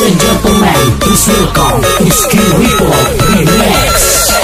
Ladies and gentlemen, please It's Rizky Ripple Relax.